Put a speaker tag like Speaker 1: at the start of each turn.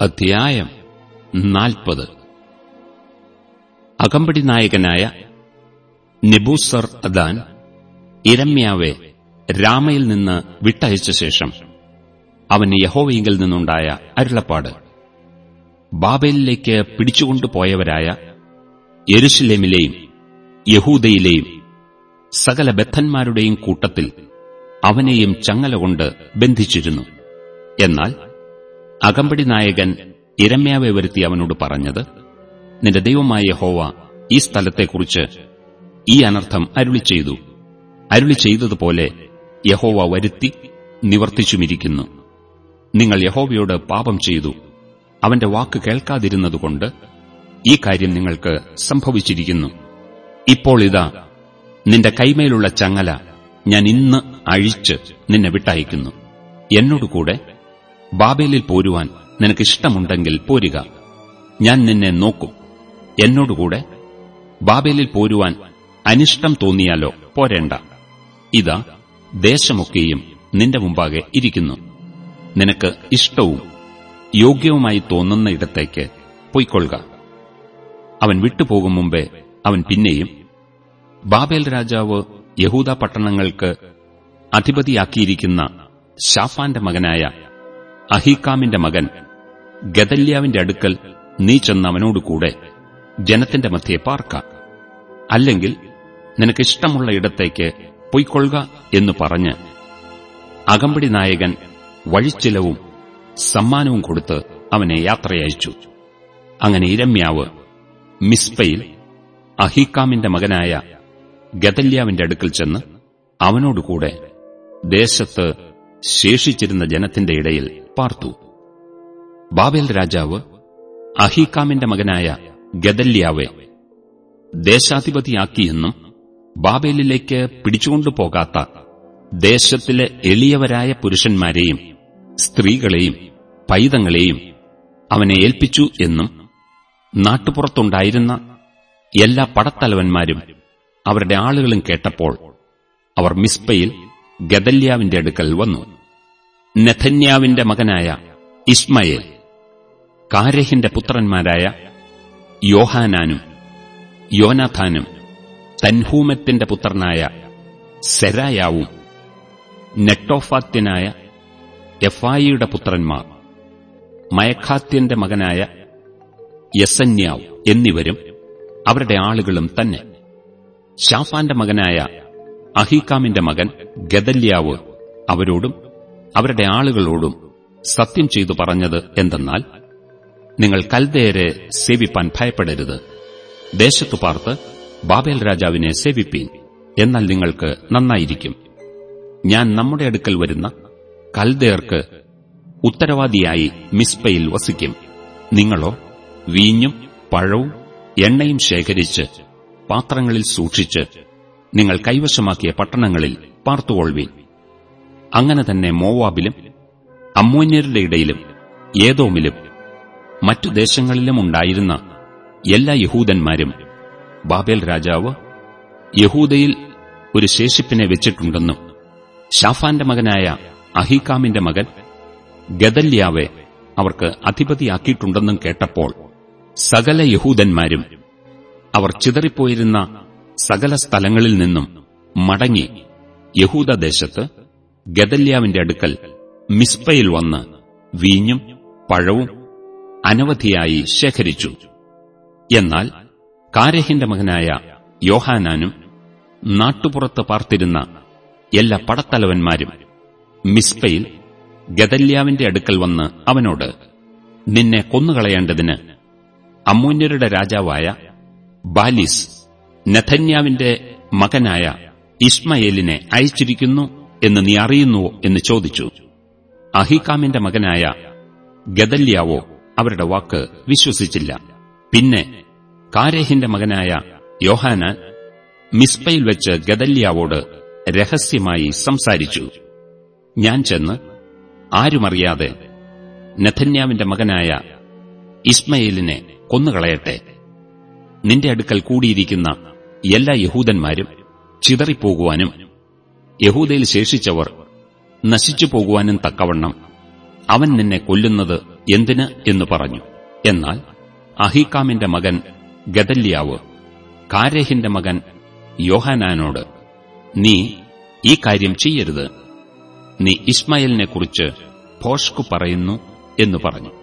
Speaker 1: അധ്യായം നാൽപ്പത്. അകമ്പടി നായകനായ നെബൂസർ അദാൻ ഇരമ്യാവെ രാമയിൽ നിന്ന് വിട്ടയച്ച ശേഷം അവന് യഹോവയിങ്കിൽ നിന്നുണ്ടായ അരുളപ്പാട്. ബാബേലിലേക്ക് പിടിച്ചുകൊണ്ടുപോയവരായ യെരുഷലേമിലെയും യഹൂദയിലെയും സകല ബദ്ധന്മാരുടെയും കൂട്ടത്തിൽ അവനെയും ചങ്ങല കൊണ്ട് ബന്ധിച്ചിരുന്നു. എന്നാൽ അകമ്പടി നായകൻ ഇരമ്യാവെ വരുത്തി അവനോട് പറഞ്ഞത് നിന്റെ ദൈവമായ ഹോവ ഈ സ്ഥലത്തെക്കുറിച്ച് ഈ അനർത്ഥം അരുളി ചെയ്തു. അരുളി ചെയ്തതുപോലെ യഹോവ വരുത്തി നിവർത്തിച്ചുമിരിക്കുന്നു. നിങ്ങൾ യഹോവയോട് പാപം ചെയ്തു. അവന്റെ വാക്ക് കേൾക്കാതിരുന്നതുകൊണ്ട് ഈ കാര്യം നിങ്ങൾക്ക് സംഭവിച്ചിരിക്കുന്നു. ഇപ്പോൾ ഇതാ നിന്റെ കൈമേലുള്ള ചങ്ങല ഞാൻ ഇന്ന് അഴിച്ച് നിന്നെ വിട്ടയക്കുന്നു. എന്നോടുകൂടെ ബാബേലിൽ പോരുവാൻ നിനക്കിഷ്ടമുണ്ടെങ്കിൽ പോരുക. ഞാൻ നിന്നെ നോക്കും. എന്നോടുകൂടെ ബാബേലിൽ പോരുവാൻ അനിഷ്ടം തോന്നിയാലോ പോരേണ്ട. ഇതാ ദേശമൊക്കെയും നിന്റെ മുമ്പാകെ ഇരിക്കുന്നു. നിനക്ക് ഇഷ്ടവും യോഗ്യവുമായി തോന്നുന്ന ഇടത്തേക്ക് പൊയ്ക്കൊള്ളുക. അവൻ വിട്ടുപോകും മുമ്പേ അവൻ പിന്നെയും ബാബേൽ രാജാവ് യഹൂദ പട്ടണങ്ങൾക്ക് അധിപതിയാക്കിയിരിക്കുന്ന ഷാഫാന്റെ മകനായ അഹീക്കാമിന്റെ മകൻ ഗദല്യാവിന്റെ അടുക്കൽ നീ ചെന്ന് അവനോടുകൂടെ ജനത്തിന്റെ മധ്യയെ പാർക്ക. അല്ലെങ്കിൽ നിനക്കിഷ്ടമുള്ള ഇടത്തേക്ക് പൊയ്ക്കൊള്ളുക എന്ന് പറഞ്ഞ് അകമ്പടി നായകൻ വഴിച്ചിലവും സമ്മാനവും കൊടുത്ത് അവനെ യാത്രയയച്ചു. അങ്ങനെ ഇരമ്യാവ് മിസ്പയിൽ അഹീക്കാമിന്റെ മകനായ ഗദല്യാവിന്റെ അടുക്കൽ ചെന്ന് അവനോടുകൂടെ ദേശത്ത് ശേഷിച്ചിരുന്ന ജനത്തിന്റെ ഇടയിൽ പാർത്തു. ബാബേൽ രാജാവ് അഹീകാമിന്റെ മകനായ ഗദല്യാവെ ദേശാധിപതിയാക്കിയെന്നും ബാബേലിലേക്ക് പിടിച്ചുകൊണ്ടുപോകാത്ത ദേശത്തിലെ എളിയവരായ പുരുഷന്മാരെയും സ്ത്രീകളെയും പൈതങ്ങളെയും അവനെ ഏൽപ്പിച്ചു എന്നും നാട്ടുപുറത്തുണ്ടായിരുന്ന എല്ലാ പടത്തലവന്മാരും അവരുടെ ആളുകളും കേട്ടപ്പോൾ അവർ മിസ്പയിൽ ഗദല്യാവിന്റെ അടുക്കൽ വന്നു. നെഥന്യാവിന്റെ മകനായ ഇസ്മയേൽ കാരഹിന്റെ പുത്രന്മാരായ യോഹാനാനും യോനാഥാനും തൻഹൂമത്തിന്റെ പുത്രനായ സെരായാവും നെട്ടോഫാത്യനായ എഫായിയുടെ പുത്രന്മാർ മയഖാത്യന്റെ മകനായ യസന്യാവ് എന്നിവരും അവരുടെ ആളുകളും തന്നെ. ഷാഫാന്റെ മകനായ അഹീകാമിന്റെ മകൻ ഗദല്യാവ് അവരോടും അവരുടെ ആളുകളോടും സത്യം ചെയ്തു പറഞ്ഞത് എന്തെന്നാൽ നിങ്ങൾ കൽദയരെ സേവിപ്പാൻ ഭയപ്പെടരുത്. ദേശത്തു പാർത്ത് ബാബേൽ രാജാവിനെ സേവിപ്പീൻ എന്നാൽ നിങ്ങൾക്ക് നന്നായിരിക്കും. ഞാൻ നമ്മുടെ അടുക്കൽ വരുന്ന കൽദയർക്ക് ഉത്തരവാദിയായി മിസ്പയിൽ വസിക്കും. നിങ്ങളോ വീഞ്ഞും പഴവും എണ്ണയും ശേഖരിച്ച് പാത്രങ്ങളിൽ സൂക്ഷിച്ച് നിങ്ങൾ കൈവശമാക്കിയ പട്ടണങ്ങളിൽ പാർത്തുകൊള്ളുവീൻ. അങ്ങനെ തന്നെ മോവാബിലും അമ്മോന്യരുടെ ഇടയിലും ഏതോമിലും മറ്റു ദേശങ്ങളിലും ഉണ്ടായിരുന്ന എല്ലാ യഹൂദന്മാരും ബാബേൽ രാജാവ് യഹൂദയിൽ ഒരു ശേഷിപ്പിനെ വെച്ചിട്ടുണ്ടെന്നും ഷാഫാന്റെ മകനായ അഹീകാമിന്റെ മകൻ ഗദല്യാവെ അവർക്ക് അധിപതിയാക്കിയിട്ടുണ്ടെന്നും കേട്ടപ്പോൾ സകല യഹൂദന്മാരും അവർ ചിതറിപ്പോയിരുന്ന സകല സ്ഥലങ്ങളിൽ നിന്നും മടങ്ങി യഹൂദദേശത്ത് ഗദല്യാവിന്റെ അടുക്കൽ മിസ്പയിൽ വന്ന് വീഞ്ഞും പഴവും അനവധിയായി ശേഖരിച്ചു. എന്നാൽ കാരഹിന്റെ മകനായ യോഹാനാനും നാട്ടുപുറത്ത് പാർത്തിരുന്ന എല്ലാ പടത്തലവന്മാരും മിസ്പയിൽ ഗദല്യാവിന്റെ അടുക്കൽ വന്ന് അവനോട് നിന്നെ കൊന്നുകളയേണ്ടതിന് അമ്മൂന്യരുടെ രാജാവായ ബാലിസ് നെഥന്യാവിന്റെ മകനായ ഇസ്മയേലിനെ അയച്ചിരിക്കുന്നു എന്ന് നീ അറിയുന്നുവോ എന്ന് ചോദിച്ചു. അഹികാമിന്റെ മകനായ ഗദല്യാവോ അവരുടെ വാക്ക് വിശ്വസിച്ചില്ല. പിന്നെ കാരേഹിന്റെ മകനായ യോഹാന് മിസ്പയിൽ വെച്ച് ഗദല്യാവോട് രഹസ്യമായി സംസാരിച്ചു. ഞാൻ ചെന്ന് ആരുമറിയാതെ നെഥന്യാവിന്റെ മകനായ ഇസ്മയിലിനെ കൊന്നുകളയട്ടെ. നിന്റെ അടുക്കൽ കൂടിയിരിക്കുന്ന എല്ലാ യഹൂദന്മാരും ചിതറിപ്പോകുവാനും യഹൂദയിൽ ശേഷിച്ചവർ നശിച്ചു പോകുവാനും തക്കവണ്ണം അവൻ നിന്നെ കൊല്ലുന്നത് എന്തിന് എന്ന് പറഞ്ഞു. എന്നാൽ അഹീക്കാമിന്റെ മകൻ ഗദല്യാവ് കാരേഹിന്റെ മകൻ യോഹാനാനോട് നീ ഈ കാര്യം ചെയ്യരുത്. നീ ഇസ്മയലിനെക്കുറിച്ച് ഭോഷ്കു പറയുന്നു എന്ന് പറഞ്ഞു.